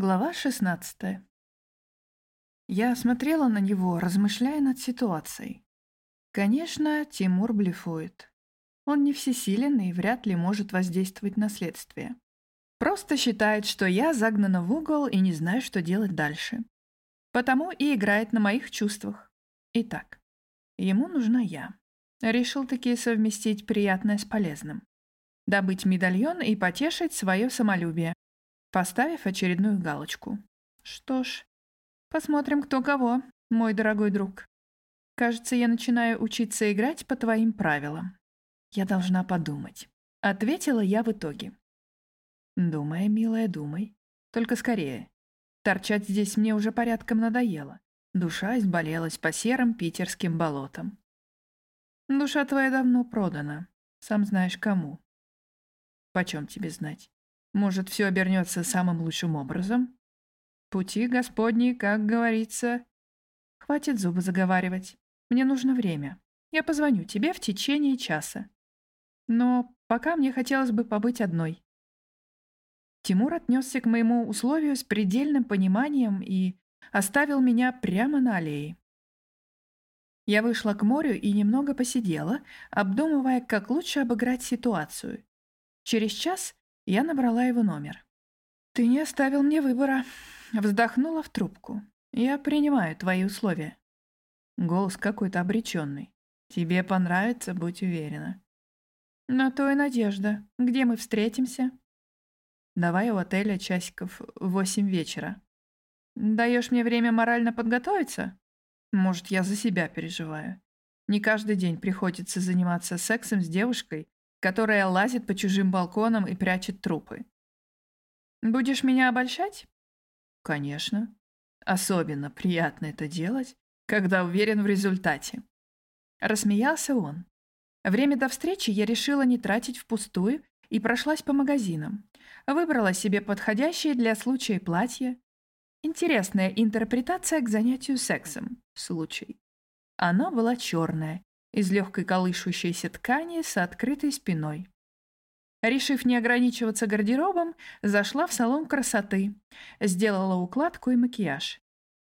Глава 16. Я смотрела на него, размышляя над ситуацией. Конечно, Тимур блефует. Он не всесилен и вряд ли может воздействовать на следствие. Просто считает, что я загнана в угол и не знаю, что делать дальше. Потому и играет на моих чувствах. Итак, ему нужна я. Решил таки совместить приятное с полезным. Добыть медальон и потешить свое самолюбие, поставив очередную галочку. Что ж, посмотрим, кто кого, мой дорогой друг. Кажется, я начинаю учиться играть по твоим правилам. Я должна подумать. Ответила я в итоге. Думай, милая, думай. Только скорее. Торчать здесь мне уже порядком надоело. Душа изболелась по серым питерским болотам. Душа твоя давно продана. Сам знаешь кому. Почем тебе знать? Может, все обернется самым лучшим образом? Пути Господни, как говорится. Хватит зубы заговаривать. Мне нужно время. Я позвоню тебе в течение часа. Но пока мне хотелось бы побыть одной. Тимур отнесся к моему условию с предельным пониманием и оставил меня прямо на аллее. Я вышла к морю и немного посидела, обдумывая, как лучше обыграть ситуацию. Через час я набрала его номер. «Ты не оставил мне выбора», — вздохнула в трубку. «Я принимаю твои условия». Голос какой-то обреченный. «Тебе понравится, будь уверена». «На то и надежда. Где мы встретимся?» «Давай у отеля часиков восемь вечера». «Даешь мне время морально подготовиться?» «Может, я за себя переживаю. Не каждый день приходится заниматься сексом с девушкой, которая лазит по чужим балконам и прячет трупы. «Будешь меня обольщать?» «Конечно. Особенно приятно это делать, когда уверен в результате». Рассмеялся он. Время до встречи я решила не тратить впустую и прошлась по магазинам. Выбрала себе подходящее для случая платье. Интересная интерпретация к занятию сексом. Случай. Оно было черное, из легкой колышущейся ткани с открытой спиной. Решив не ограничиваться гардеробом, зашла в салон красоты, сделала укладку и макияж.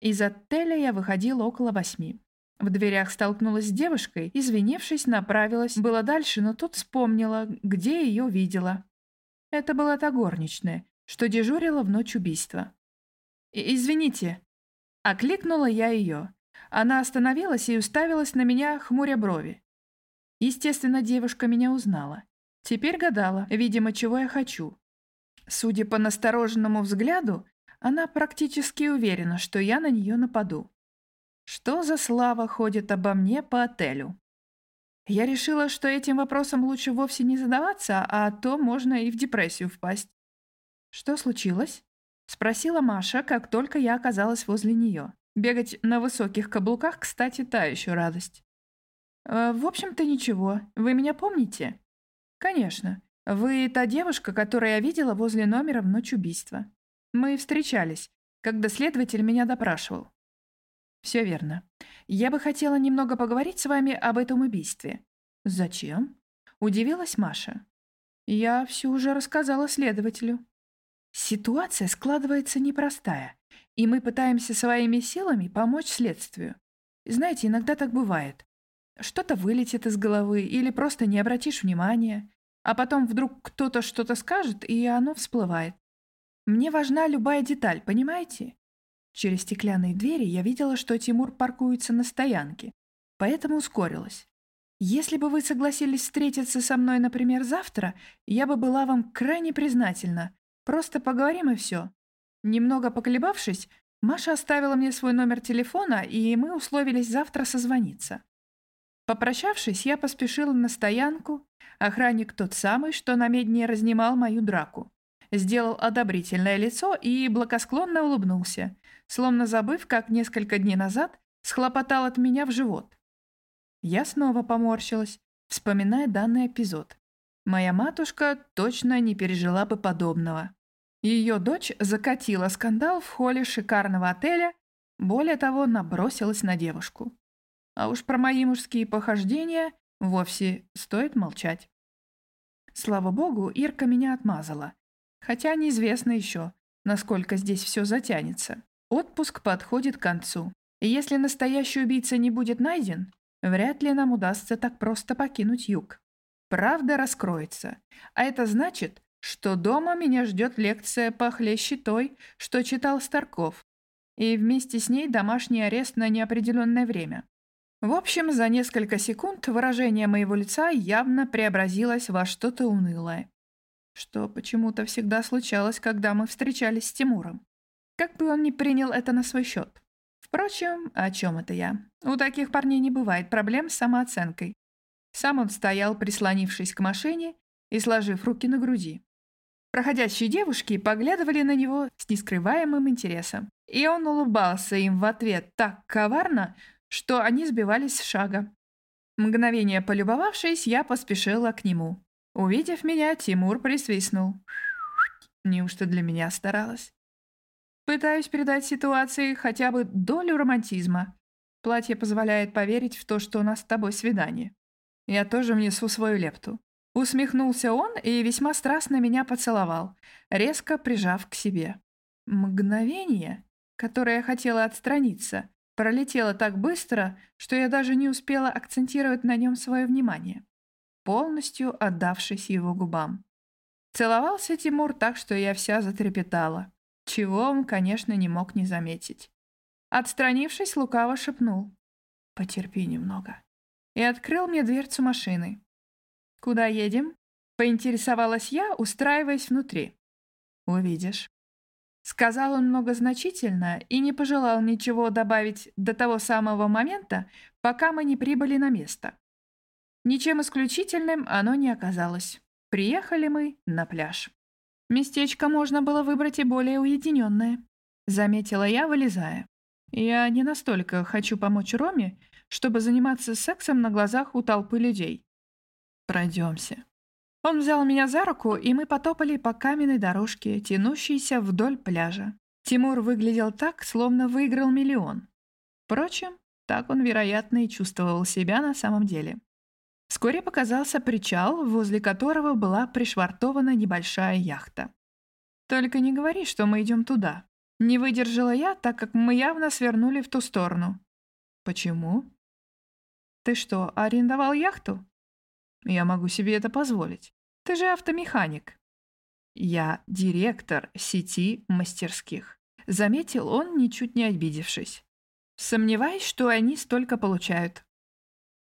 Из отеля я выходила около восьми. В дверях столкнулась с девушкой, извинившись, направилась было дальше, но тут вспомнила, где ее видела. Это была та горничная, что дежурила в ночь убийства. «Извините», — окликнула я ее. Она остановилась и уставилась на меня, хмуря брови. Естественно, девушка меня узнала. Теперь гадала, видимо, чего я хочу. Судя по настороженному взгляду, она практически уверена, что я на нее нападу. Что за слава ходит обо мне по отелю? Я решила, что этим вопросом лучше вовсе не задаваться, а то можно и в депрессию впасть. «Что случилось?» — спросила Маша, как только я оказалась возле нее. Бегать на высоких каблуках, кстати, та еще радость. «Э, «В общем-то, ничего. Вы меня помните?» «Конечно. Вы та девушка, которую я видела возле номера в ночь убийства. Мы встречались, когда следователь меня допрашивал». «Все верно. Я бы хотела немного поговорить с вами об этом убийстве». «Зачем?» — удивилась Маша. «Я все уже рассказала следователю». Ситуация складывается непростая и мы пытаемся своими силами помочь следствию. Знаете, иногда так бывает. Что-то вылетит из головы или просто не обратишь внимания, а потом вдруг кто-то что-то скажет, и оно всплывает. Мне важна любая деталь, понимаете? Через стеклянные двери я видела, что Тимур паркуется на стоянке, поэтому ускорилась. Если бы вы согласились встретиться со мной, например, завтра, я бы была вам крайне признательна. Просто поговорим и все. Немного поколебавшись, Маша оставила мне свой номер телефона, и мы условились завтра созвониться. Попрощавшись, я поспешила на стоянку. Охранник тот самый, что на медне разнимал мою драку. Сделал одобрительное лицо и благосклонно улыбнулся, словно забыв, как несколько дней назад схлопотал от меня в живот. Я снова поморщилась, вспоминая данный эпизод. Моя матушка точно не пережила бы подобного. Ее дочь закатила скандал в холле шикарного отеля, более того, набросилась на девушку. А уж про мои мужские похождения вовсе стоит молчать. Слава богу, Ирка меня отмазала. Хотя неизвестно еще, насколько здесь все затянется. Отпуск подходит к концу. И если настоящий убийца не будет найден, вряд ли нам удастся так просто покинуть юг. Правда раскроется. А это значит, что дома меня ждет лекция похлеще той, что читал Старков. И вместе с ней домашний арест на неопределенное время. В общем, за несколько секунд выражение моего лица явно преобразилось во что-то унылое. Что почему-то всегда случалось, когда мы встречались с Тимуром. Как бы он ни принял это на свой счет. Впрочем, о чем это я? У таких парней не бывает проблем с самооценкой. Сам он стоял, прислонившись к машине и сложив руки на груди. Проходящие девушки поглядывали на него с нескрываемым интересом, и он улыбался им в ответ так коварно, что они сбивались с шага. Мгновение полюбовавшись, я поспешила к нему. Увидев меня, Тимур присвистнул. Неужто для меня старалась? Пытаюсь передать ситуации хотя бы долю романтизма. Платье позволяет поверить в то, что у нас с тобой свидание. Я тоже внесу свою лепту. Усмехнулся он и весьма страстно меня поцеловал, резко прижав к себе. Мгновение, которое я хотела отстраниться, пролетело так быстро, что я даже не успела акцентировать на нем свое внимание, полностью отдавшись его губам. Целовался Тимур так, что я вся затрепетала, чего он, конечно, не мог не заметить. Отстранившись, лукаво шепнул «Потерпи немного» и открыл мне дверцу машины. «Куда едем?» — поинтересовалась я, устраиваясь внутри. «Увидишь». Сказал он многозначительно и не пожелал ничего добавить до того самого момента, пока мы не прибыли на место. Ничем исключительным оно не оказалось. Приехали мы на пляж. Местечко можно было выбрать и более уединенное, заметила я, вылезая. Я не настолько хочу помочь Роме, чтобы заниматься сексом на глазах у толпы людей. Пройдемся. Он взял меня за руку, и мы потопали по каменной дорожке, тянущейся вдоль пляжа. Тимур выглядел так, словно выиграл миллион. Впрочем, так он, вероятно, и чувствовал себя на самом деле. Вскоре показался причал, возле которого была пришвартована небольшая яхта. «Только не говори, что мы идем туда». Не выдержала я, так как мы явно свернули в ту сторону. «Почему?» «Ты что, арендовал яхту?» «Я могу себе это позволить. Ты же автомеханик». «Я директор сети мастерских», — заметил он, ничуть не обидевшись. «Сомневаюсь, что они столько получают».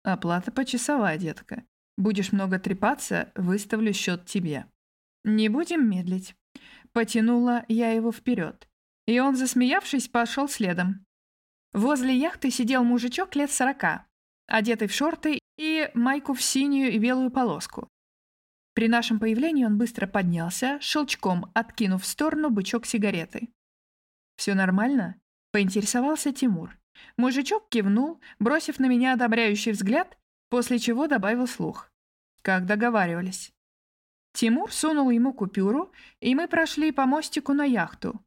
«Оплата почасовая, детка. Будешь много трепаться, выставлю счет тебе». «Не будем медлить». Потянула я его вперед, и он, засмеявшись, пошел следом. Возле яхты сидел мужичок лет сорока, одетый в шорты и майку в синюю и белую полоску. При нашем появлении он быстро поднялся, щелчком откинув в сторону бычок сигареты. «Все нормально?» — поинтересовался Тимур. Мужичок кивнул, бросив на меня одобряющий взгляд, после чего добавил слух. Как договаривались. Тимур сунул ему купюру, и мы прошли по мостику на яхту.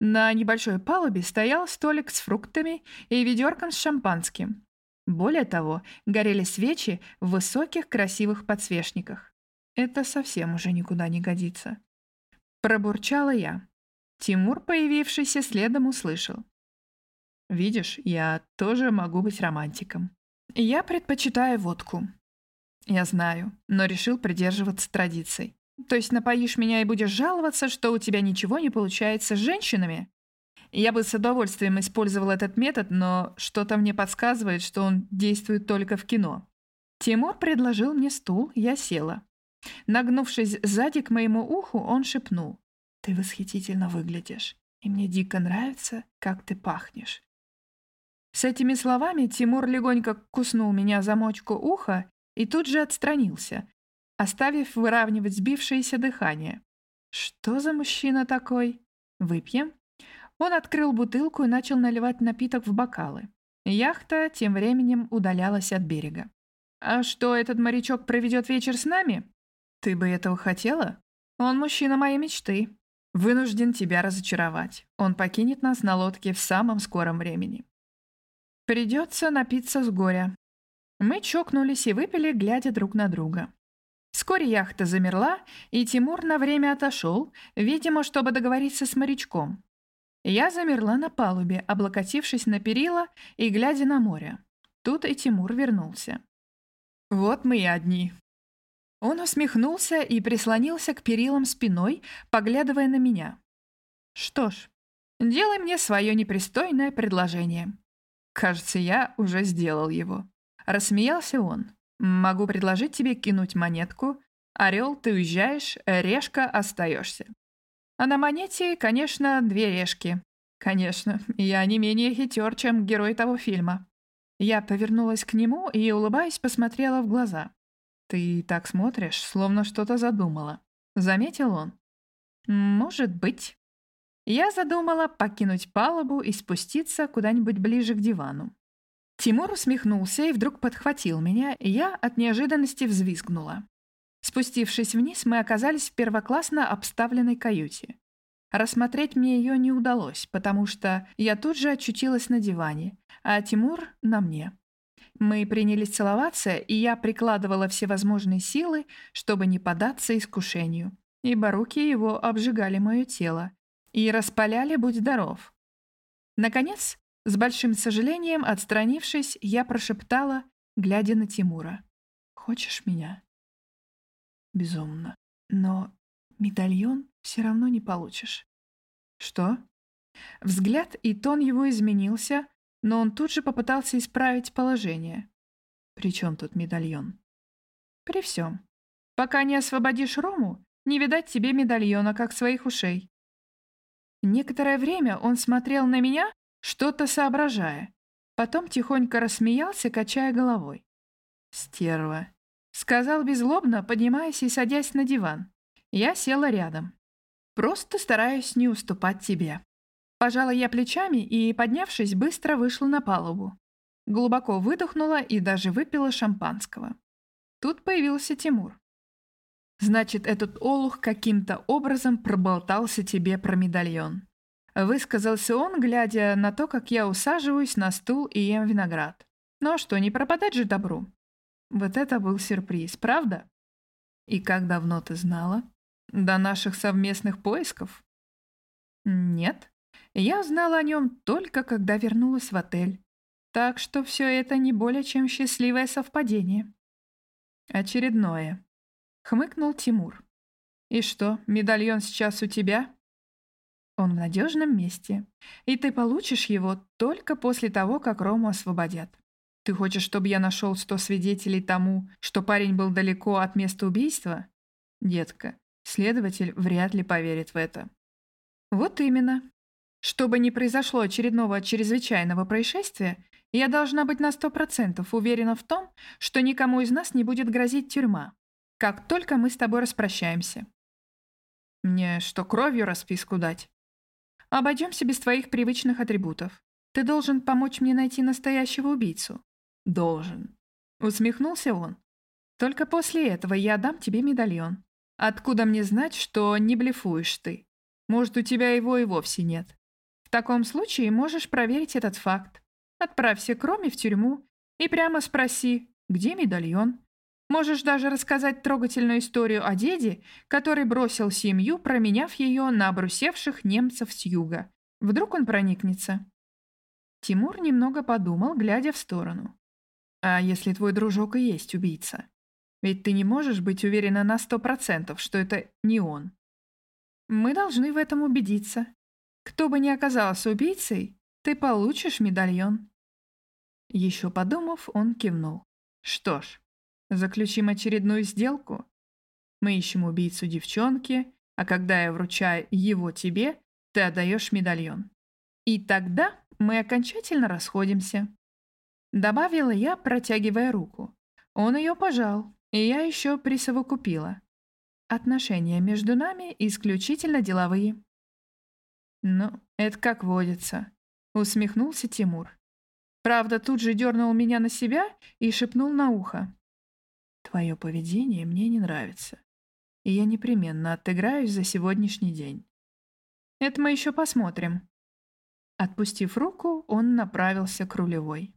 На небольшой палубе стоял столик с фруктами и ведерком с шампанским. Более того, горели свечи в высоких красивых подсвечниках. Это совсем уже никуда не годится. Пробурчала я. Тимур, появившийся следом, услышал. «Видишь, я тоже могу быть романтиком. Я предпочитаю водку». «Я знаю, но решил придерживаться традиций. То есть напоишь меня и будешь жаловаться, что у тебя ничего не получается с женщинами?» Я бы с удовольствием использовал этот метод, но что-то мне подсказывает, что он действует только в кино. Тимур предложил мне стул, я села. Нагнувшись сзади к моему уху, он шепнул. «Ты восхитительно выглядишь, и мне дико нравится, как ты пахнешь». С этими словами Тимур легонько куснул меня за мочку уха и тут же отстранился, оставив выравнивать сбившееся дыхание. «Что за мужчина такой? Выпьем?» Он открыл бутылку и начал наливать напиток в бокалы. Яхта тем временем удалялась от берега. «А что, этот морячок проведет вечер с нами?» «Ты бы этого хотела? Он мужчина моей мечты. Вынужден тебя разочаровать. Он покинет нас на лодке в самом скором времени. Придется напиться с горя». Мы чокнулись и выпили, глядя друг на друга. Вскоре яхта замерла, и Тимур на время отошел, видимо, чтобы договориться с морячком. Я замерла на палубе, облокотившись на перила и глядя на море. Тут и Тимур вернулся. «Вот мы и одни». Он усмехнулся и прислонился к перилам спиной, поглядывая на меня. «Что ж, делай мне свое непристойное предложение». Кажется, я уже сделал его. Рассмеялся он. «Могу предложить тебе кинуть монетку. Орел, ты уезжаешь, решка остаешься. А на монете, конечно, две решки. Конечно, я не менее хитер, чем герой того фильма. Я повернулась к нему и, улыбаясь, посмотрела в глаза. «Ты так смотришь, словно что-то задумала». Заметил он? «Может быть». Я задумала покинуть палубу и спуститься куда-нибудь ближе к дивану. Тимур усмехнулся и вдруг подхватил меня, и я от неожиданности взвизгнула. Спустившись вниз, мы оказались в первоклассно обставленной каюте. Рассмотреть мне ее не удалось, потому что я тут же очутилась на диване, а Тимур — на мне. Мы принялись целоваться, и я прикладывала всевозможные силы, чтобы не поддаться искушению, ибо руки его обжигали мое тело и распаляли «Будь здоров». Наконец, с большим сожалением, отстранившись, я прошептала, глядя на Тимура. «Хочешь меня?» «Безумно. Но медальон все равно не получишь». «Что?» Взгляд и тон его изменился, но он тут же попытался исправить положение. «При чем тут медальон?» «При всем. Пока не освободишь Рому, не видать тебе медальона, как своих ушей». Некоторое время он смотрел на меня, что-то соображая. Потом тихонько рассмеялся, качая головой. «Стерва», — сказал беззлобно, поднимаясь и садясь на диван. Я села рядом. «Просто стараюсь не уступать тебе». Пожала я плечами и, поднявшись, быстро вышла на палубу. Глубоко выдохнула и даже выпила шампанского. Тут появился Тимур. «Значит, этот олух каким-то образом проболтался тебе про медальон». Высказался он, глядя на то, как я усаживаюсь на стул и ем виноград. Ну а что, не пропадать же добру? Вот это был сюрприз, правда? И как давно ты знала? До наших совместных поисков? Нет. Я узнала о нем только когда вернулась в отель. Так что все это не более чем счастливое совпадение. Очередное. Хмыкнул Тимур. И что, медальон сейчас у тебя? Он в надежном месте, и ты получишь его только после того, как Рому освободят. Ты хочешь, чтобы я нашел сто свидетелей тому, что парень был далеко от места убийства? Детка, следователь вряд ли поверит в это. Вот именно. Чтобы не произошло очередного чрезвычайного происшествия, я должна быть на сто процентов уверена в том, что никому из нас не будет грозить тюрьма, как только мы с тобой распрощаемся. Мне что, кровью расписку дать? Обойдемся без твоих привычных атрибутов. Ты должен помочь мне найти настоящего убийцу. Должен. Усмехнулся он. Только после этого я дам тебе медальон. Откуда мне знать, что не блефуешь ты? Может, у тебя его и вовсе нет. В таком случае можешь проверить этот факт. Отправься к Роме в тюрьму и прямо спроси, где медальон. Можешь даже рассказать трогательную историю о деде, который бросил семью, променяв ее на обрусевших немцев с юга. Вдруг он проникнется. Тимур немного подумал, глядя в сторону. «А если твой дружок и есть убийца? Ведь ты не можешь быть уверена на сто процентов, что это не он. Мы должны в этом убедиться. Кто бы ни оказался убийцей, ты получишь медальон». Еще подумав, он кивнул. «Что ж, Заключим очередную сделку. Мы ищем убийцу девчонки, а когда я вручаю его тебе, ты отдаешь медальон. И тогда мы окончательно расходимся. Добавила я, протягивая руку. Он ее пожал, и я еще присовокупила. Отношения между нами исключительно деловые. «Ну, это как водится», — усмехнулся Тимур. Правда, тут же дернул меня на себя и шепнул на ухо. Твое поведение мне не нравится, и я непременно отыграюсь за сегодняшний день. Это мы еще посмотрим. Отпустив руку, он направился к рулевой.